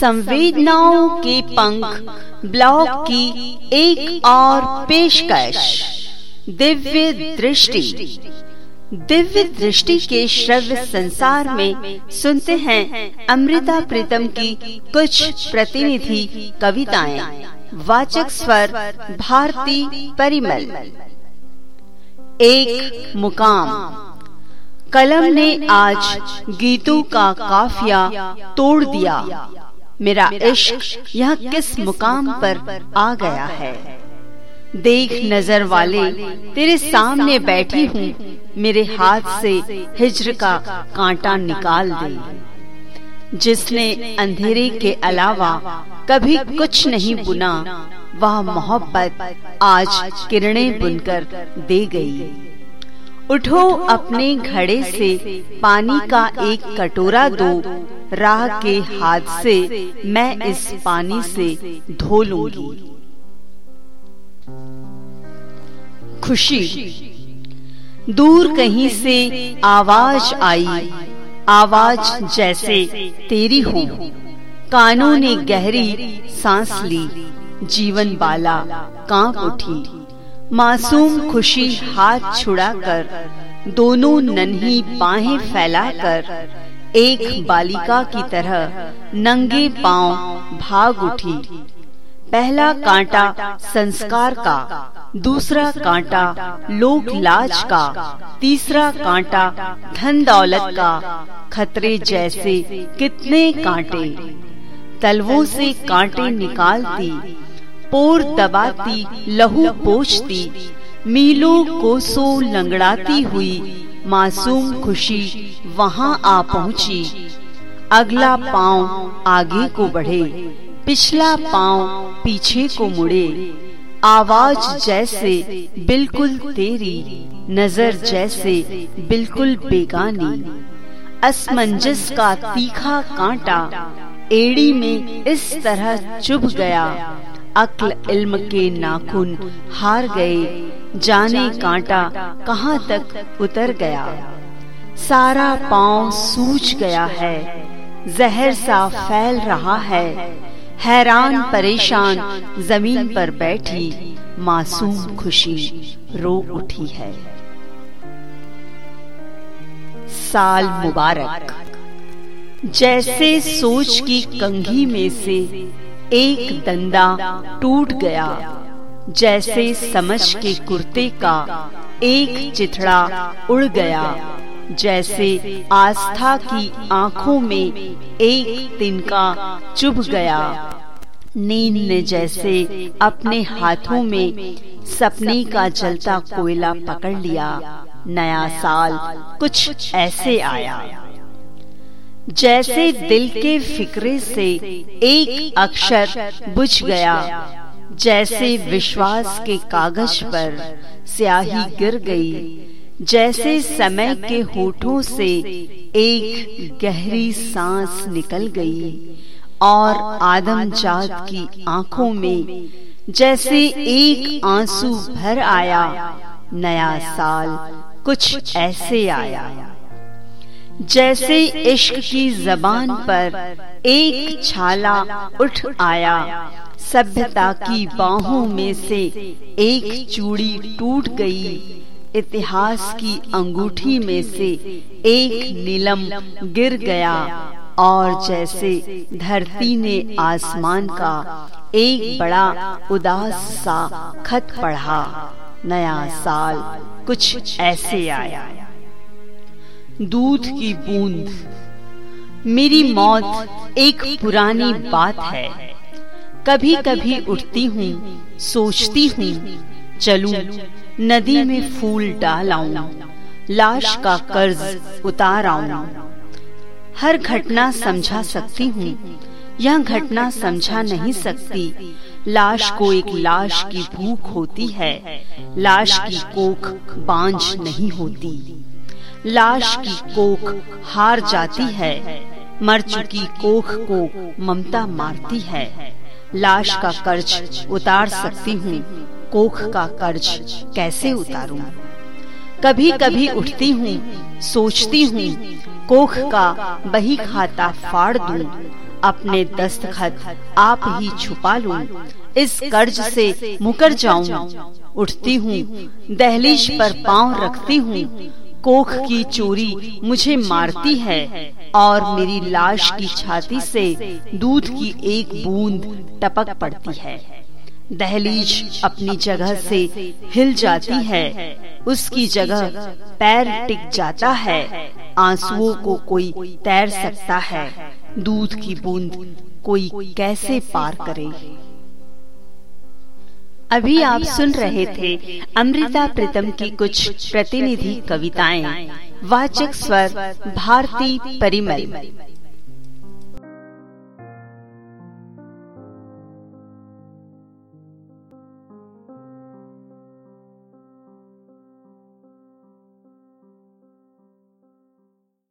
संवेदनाओं के पंख ब्लॉग की एक और पेशकश, दिव्य दृष्टि। दिव्य दृष्टि के श्रव्य संसार में सुनते हैं अमृता प्रीतम की कुछ प्रतिनिधि कविताएँ। वाचक स्वर भारती परिमल। एक मुकाम। कलम ने आज गीतों का काफिया तोड़ दिया। मेरा इश्क यह किस मुकाम पर आ गया है? देख नज़र वाले तेरे सामने बैठी हूँ मेरे हाथ से हिजर का कांटा निकाल दे। जिसने अंधेरे के अलावा कभी कुछ नहीं बुना वह मोहब्बत आज किरणें बुनकर दे गई। उठो अपने घड़े से पानी का एक कटोरा दो। राह के हाथ से मैं इस पानी से धो लूँगी। खुशी। दूर कहीं से आवाज़ आई, आवाज़ जैसे तेरी हो। कानों ने गहरी सांस ली, जीवन बाला काँप उठी। मासूम खुशी हाथ छुड़ाकर, दोनों नन्ही बाहें फैलाकर एक बालिका की तरह नंगे पाँव भाग उठी। पहला कांटा संस्कार का, दूसरा कांटा लोक लाज का, तीसरा कांटा धन दौलत का, खतरे जैसे कितने कांटे। तलवों से कांटे निकालती, पोर दबाती, लहू पोछती, मीलों कोसों लंगड़ाती हुई मासूम खुशी वहाँ आ पहुँची। अगला पाँव आगे को बढ़े, पिछला पाँव पीछे को मुड़े। आवाज़ जैसे, बिल्कुल तेरी, नज़र जैसे, बिल्कुल बेगानी। असमंजस का तीखा कांटा एड़ी में इस तरह चुभ गया। अक्ल इल्म के नाखून हार गए, जाने कांटा कहाँ तक उतर गया। सारा पाँव सूज गया है, जहर सा फैल रहा है। हैरान, परेशान, ज़मीन पर बैठी मासूम खुशी रो उठी है। साल मुबारक। जैसे सोच की कंघी में से एक दंदा टूट गया, जैसे समझ के कुर्ते का एक चिथड़ा उड़ गया। जैसे आस्था की आँखों में एक तिनका चुभ गया। नींद ने जैसे अपने हाथों में सपने का जलता कोयला पकड़ लिया। नया साल कुछ ऐसे आया। जैसे दिल के फिक्रे से एक अक्षर बुझ गया। जैसे विश्वास के कागज़ पर स्याही गिर गई। जैसे समय के होठों से एक गहरी सांस निकल गई और आदम जात की आँखों में जैसे एक आँसू भर आया नया साल कुछ ऐसे आया। जैसे इश्क की जबान पर एक छाला उठ आया। सभ्यता की बाहों में से एक चूड़ी टूट गई। इतिहास की अंगूठी में से एक नीलम गिर गया। और जैसे धरती ने आसमान का एक बड़ा उदास सा खत पढ़ा, नया साल कुछ ऐसे आया। दूध की बूंद। मेरी मौत एक पुरानी बात है। कभी कभी उठती हूँ, सोचती हूँ, चलूँ नदी में फूल डाल आऊँ लाश का कर्ज उतार आऊँ हर घटना समझा सकती हूँ यह घटना समझा नहीं सकती। लाश को एक लाश की भूख होती है, लाश की कोख बांझ नहीं होती। लाश की कोख हार जाती है, मर चुकी कोख को ममता मारती है। लाश का कर्ज उतार सकती हूँ कोख का कर्ज कैसे उतारूं? कभी कभी उठती हूँ, सोचती हूँ, कोख का बही खाता फाड़ दूँ, अपने दस्तखत आप ही छुपा लूँ, इस कर्ज से मुकर जाऊँ उठती हूँ, दहलीज पर पाँव रखती हूँ, कोख की चोरी मुझे मारती है, और मेरी लाश की छाती से दूध की एक बूंद टपक पड़ती है दहलीज अपनी जगह से हिल जाती है। उसकी जगह पैर टिक जाता है। आंसुओं को कोई तैर सकता है। दूध की बूंद कोई कैसे पार करे। अभी आप सुन रहे थे अमृता प्रीतम की कुछ प्रतिनिधि कविताएँ। वाचक स्वर भारती परिमल।